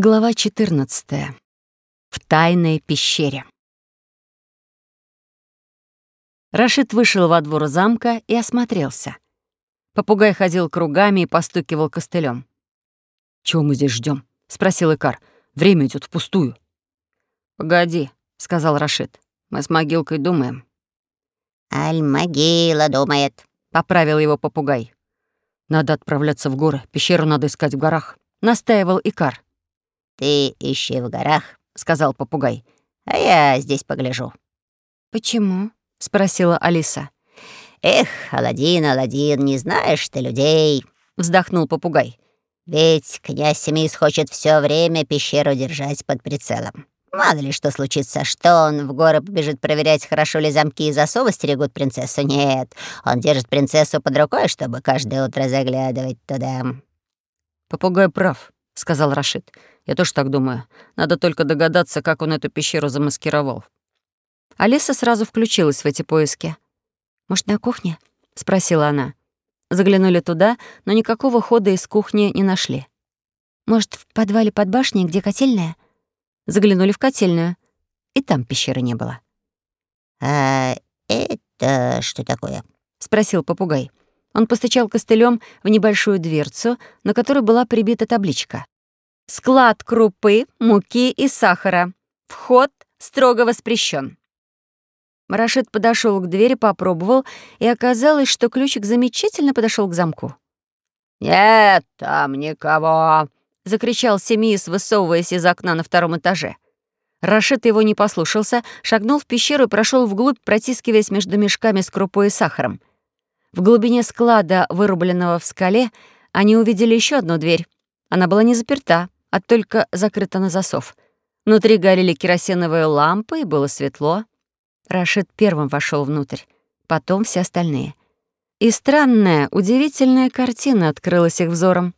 Глава 14. В тайной пещере. Рашид вышел во двор замка и осмотрелся. Попугай ходил кругами и постукивал костылем. «Чего мы здесь ждем? спросил Икар. «Время идет впустую». «Погоди», — сказал Рашид. «Мы с могилкой думаем». «Аль-могила думает», — поправил его попугай. «Надо отправляться в горы. Пещеру надо искать в горах», — настаивал Икар. «Ты ищи в горах», — сказал попугай, «а я здесь погляжу». «Почему?» — спросила Алиса. «Эх, Аладдин, Аладдин, не знаешь ты людей», — вздохнул попугай. «Ведь князь Семис хочет все время пещеру держать под прицелом. Мало ли что случится, что он в горы побежит проверять, хорошо ли замки и засовы стерегут принцессу. Нет, он держит принцессу под рукой, чтобы каждое утро заглядывать туда». «Попугай прав», — сказал Рашид. Я тоже так думаю. Надо только догадаться, как он эту пещеру замаскировал. Алиса сразу включилась в эти поиски. «Может, на кухне?» — спросила она. Заглянули туда, но никакого хода из кухни не нашли. «Может, в подвале под башней, где котельная?» Заглянули в котельную, и там пещеры не было. «А это что такое?» — спросил попугай. Он постучал костылем в небольшую дверцу, на которой была прибита табличка. Склад крупы, муки и сахара. Вход строго воспрещен. Рашид подошел к двери, попробовал, и оказалось, что ключик замечательно подошел к замку. «Нет там никого!» — закричал Семиис, высовываясь из окна на втором этаже. Рашид его не послушался, шагнул в пещеру и прошел вглубь, протискиваясь между мешками с крупой и сахаром. В глубине склада, вырубленного в скале, они увидели еще одну дверь. Она была не заперта а только закрыта на засов. Внутри горели керосиновые лампы, и было светло. Рашид первым вошел внутрь, потом все остальные. И странная, удивительная картина открылась их взором.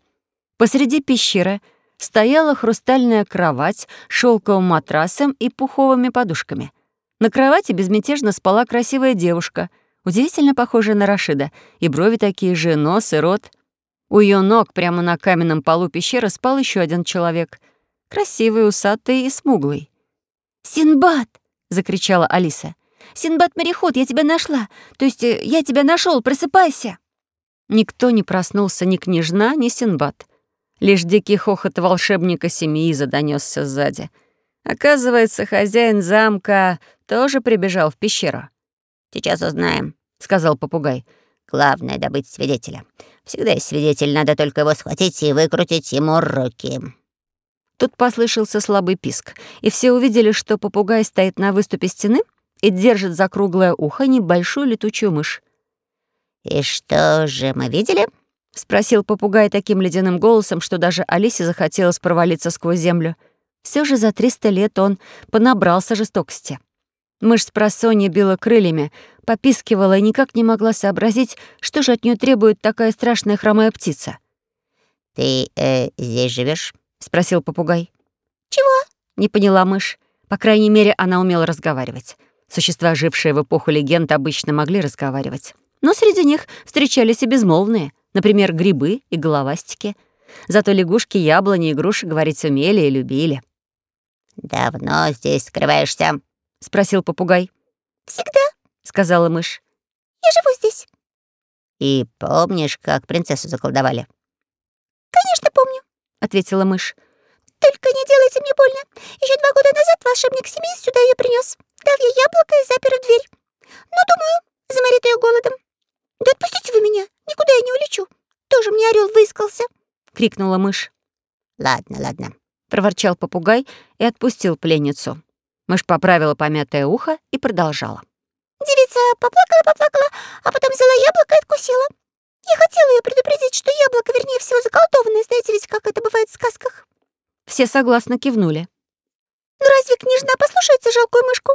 Посреди пещеры стояла хрустальная кровать с шелковым матрасом и пуховыми подушками. На кровати безмятежно спала красивая девушка, удивительно похожая на Рашида, и брови такие же, нос и рот — у ее ног прямо на каменном полу пещеры спал еще один человек. Красивый, усатый и смуглый. «Синбад!» — закричала Алиса. «Синбад-мореход, я тебя нашла! То есть э, я тебя нашел, просыпайся!» Никто не проснулся, ни княжна, ни Синбад. Лишь дикий хохот волшебника Семииза донесся сзади. Оказывается, хозяин замка тоже прибежал в пещеру. «Сейчас узнаем», — сказал попугай. «Главное — добыть свидетеля. Всегда есть свидетель, надо только его схватить и выкрутить ему руки». Тут послышался слабый писк, и все увидели, что попугай стоит на выступе стены и держит за круглое ухо небольшую летучую мышь. «И что же мы видели?» — спросил попугай таким ледяным голосом, что даже Алисе захотелось провалиться сквозь землю. Все же за триста лет он понабрался жестокости. Мышь с просонья била крыльями, попискивала и никак не могла сообразить, что же от нее требует такая страшная хромая птица. «Ты э, здесь живешь? спросил попугай. «Чего?» — не поняла мышь. По крайней мере, она умела разговаривать. Существа, жившие в эпоху легенд, обычно могли разговаривать. Но среди них встречались и безмолвные, например, грибы и головастики. Зато лягушки, яблони и груши говорить умели и любили. «Давно здесь скрываешься?» — спросил попугай. «Всегда», — сказала мышь. «Я живу здесь». «И помнишь, как принцессу заколдовали?» «Конечно помню», — ответила мышь. «Только не делайте мне больно. Еще два года назад волшебник семьи сюда ее принес, дал ей яблоко и запер дверь. Но, думаю, заморит ее голодом. Да отпустите вы меня, никуда я не улечу. Тоже мне орел выискался», — крикнула мышь. «Ладно, ладно», — проворчал попугай и отпустил пленницу. Мышь поправила помятое ухо и продолжала. Девица поплакала-поплакала, а потом взяла яблоко и откусила. Я хотела ее предупредить, что яблоко, вернее всего, заколдованное. Знаете ведь, как это бывает в сказках? Все согласно кивнули. «Ну разве княжна послушается жалкую мышку?»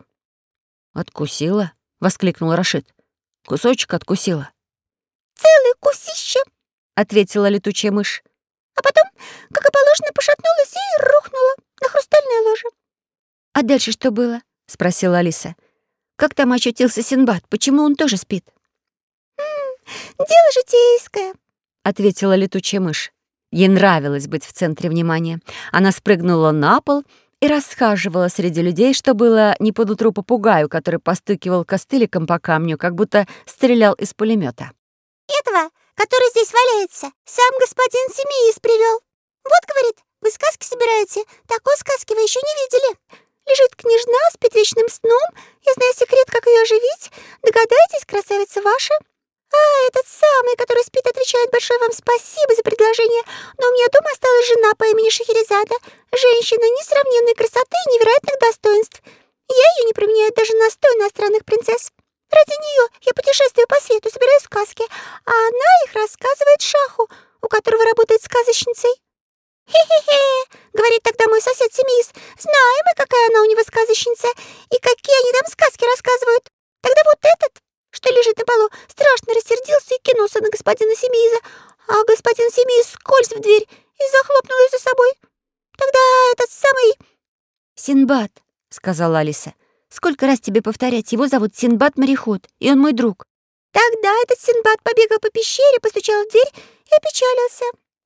«Откусила?» — воскликнул Рашид. «Кусочек откусила». «Целый кусище!» — ответила летучая мышь. А потом, как и положено, пошатнулась и рухнула на хрустальное ложе. «А дальше что было?» — спросила Алиса. «Как там очутился Синбад? Почему он тоже спит?» «М -м, «Дело житейское», — ответила летучая мышь. Ей нравилось быть в центре внимания. Она спрыгнула на пол и расхаживала среди людей, что было не под утру попугаю, который постукивал костыликом по камню, как будто стрелял из пулемета. «Этого, который здесь валяется, сам господин Семиис привел. Вот, говорит, вы сказки собираете, такой сказки вы еще не видели. Лежит княжна, спит вечным сном, я знаю секрет, как ее оживить. Догадайтесь, красавица ваша?» «А, этот самый, который спит, отвечает большое вам спасибо за предложение, но у меня дома осталась жена по имени Шахерезада, женщина несравненной красоты и невероятных достоинств. Я ее не применяю даже на сто иностранных принцесс. Ради нее я путешествую по свету, собираю сказки, а она их рассказывает Шаху, у которого работает сказочницей. «Хе-хе-хе!» — говорит тогда мой сосед Семис. «Знаем мы, какая она у него сказочница, и какие они там сказки рассказывают. Тогда вот этот что лежит на полу, страшно рассердился и кинулся на господина Семиза, а господин Семиз скользь в дверь и захлопнул ее за собой. Тогда этот самый... «Синбад», — сказала Алиса. «Сколько раз тебе повторять, его зовут Синбад-мореход, и он мой друг». Тогда этот Синбад побегал по пещере, постучал в дверь и опечалился.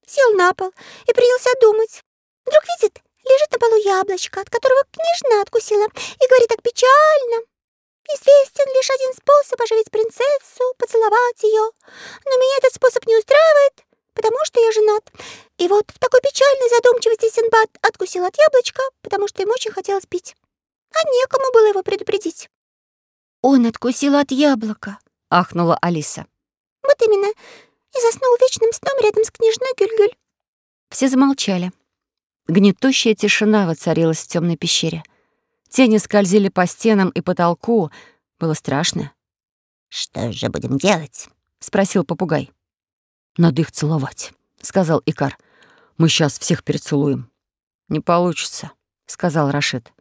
Сел на пол и принялся думать. Вдруг видит, лежит на полу яблочко, от которого княжна откусила, и говорит так печально. Известен лишь один способ оживить принцессу, поцеловать ее. Но меня этот способ не устраивает, потому что я женат. И вот в такой печальной задумчивости Синбад откусил от яблочка, потому что ему очень хотелось пить. А некому было его предупредить. «Он откусил от яблока», — ахнула Алиса. «Вот именно. И заснул вечным сном рядом с княжной Гюльгюль». Все замолчали. Гнетущая тишина воцарилась в темной пещере. Тени скользили по стенам и потолку. Было страшно. «Что же будем делать?» — спросил попугай. «Надо их целовать», — сказал Икар. «Мы сейчас всех перецелуем». «Не получится», — сказал Рашид.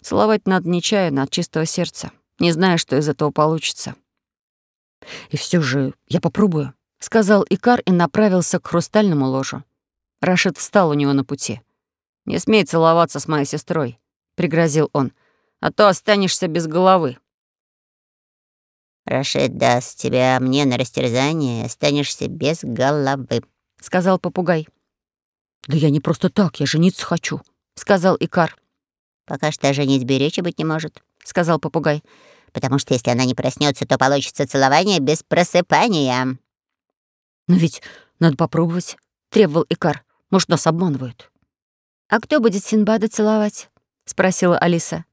«Целовать надо нечаянно, от чистого сердца, не зная, что из этого получится». «И все же я попробую», — сказал Икар и направился к хрустальному ложу. Рашид встал у него на пути. «Не смей целоваться с моей сестрой пригрозил он. «А то останешься без головы». «Рашид даст тебя мне на растерзание, останешься без головы», — сказал попугай. «Да я не просто так, я жениться хочу», — сказал Икар. «Пока что женитьбе речи быть не может», — сказал попугай. «Потому что если она не проснется, то получится целование без просыпания». «Но ведь надо попробовать», — требовал Икар. «Может, нас обманывают». «А кто будет Синбада целовать?» спросила Алиса.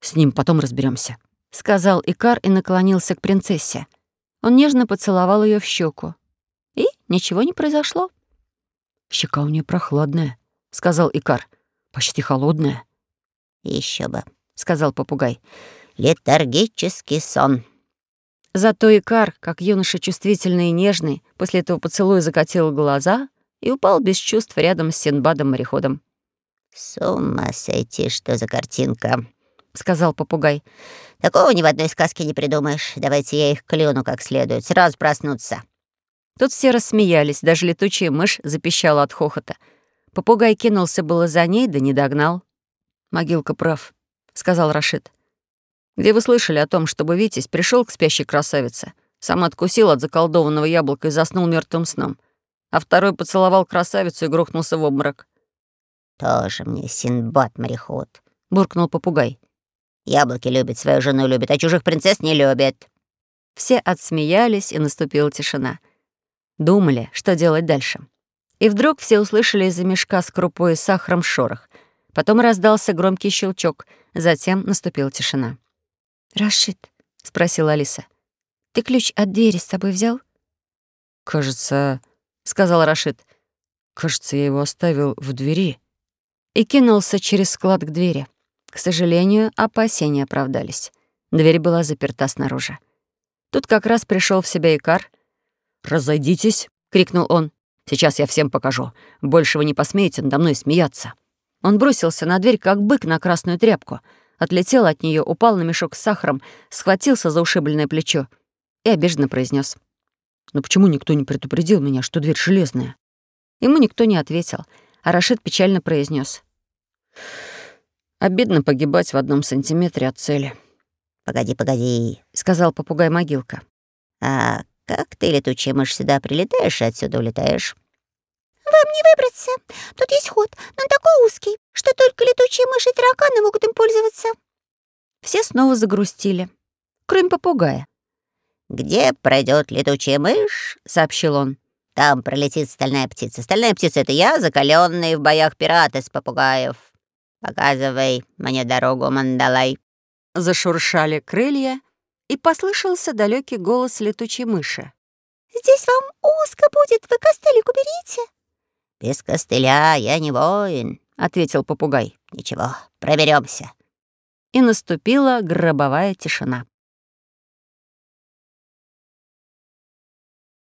С ним потом разберемся, сказал Икар и наклонился к принцессе. Он нежно поцеловал ее в щеку. И ничего не произошло. Щека у нее прохладная, сказал Икар. Почти холодная. Еще бы, сказал попугай. Летаргический сон. Зато Икар, как юноша чувствительный и нежный, после этого поцелуя закатил глаза и упал без чувств рядом с Синбадом-мореходом. «С ума сойти, что за картинка!» — сказал попугай. «Такого ни в одной сказке не придумаешь. Давайте я их клюну как следует, сразу проснуться». Тут все рассмеялись, даже летучая мышь запищала от хохота. Попугай кинулся было за ней, да не догнал. «Могилка прав», — сказал Рашид. «Где вы слышали о том, чтобы Витязь пришел к спящей красавице, сам откусил от заколдованного яблока и заснул мертвым сном, а второй поцеловал красавицу и грохнулся в обморок?» «Тоже мне Синбад-мореход», — буркнул попугай. «Яблоки любит, свою жену любит, а чужих принцесс не любит». Все отсмеялись, и наступила тишина. Думали, что делать дальше. И вдруг все услышали из-за мешка с крупой и сахаром шорох. Потом раздался громкий щелчок, затем наступила тишина. «Рашид», — спросила Алиса, — «ты ключ от двери с собой взял?» «Кажется», — сказал Рашид, — «кажется, я его оставил в двери» и кинулся через склад к двери. К сожалению, опасения оправдались. Дверь была заперта снаружи. Тут как раз пришел в себя Икар. «Разойдитесь!» — крикнул он. «Сейчас я всем покажу. Больше вы не посмеете надо мной смеяться». Он бросился на дверь, как бык на красную тряпку. Отлетел от нее, упал на мешок с сахаром, схватился за ушибленное плечо и обиженно произнес: «Но почему никто не предупредил меня, что дверь железная?» Ему никто не ответил, а Рашид печально произнес: Обидно погибать в одном сантиметре от цели. «Погоди, погоди», — сказал попугай-могилка. «А как ты, летучая мышь, сюда прилетаешь и отсюда улетаешь?» «Вот вам не выбраться. Тут есть ход, но только летучие мыши и тараканы могут им пользоваться». Все снова загрустили, кроме попугая. «Где пройдет летучая мышь?» — сообщил он. «Там пролетит стальная птица. Стальная птица — это я, закаленный в боях пират из попугаев. Показывай мне дорогу, Мандалай». Зашуршали крылья, и послышался далекий голос летучей мыши. «Здесь вам узко будет, вы костылик уберите». «Без костыля я не воин», — ответил попугай. «Ничего, проберемся. И наступила гробовая тишина.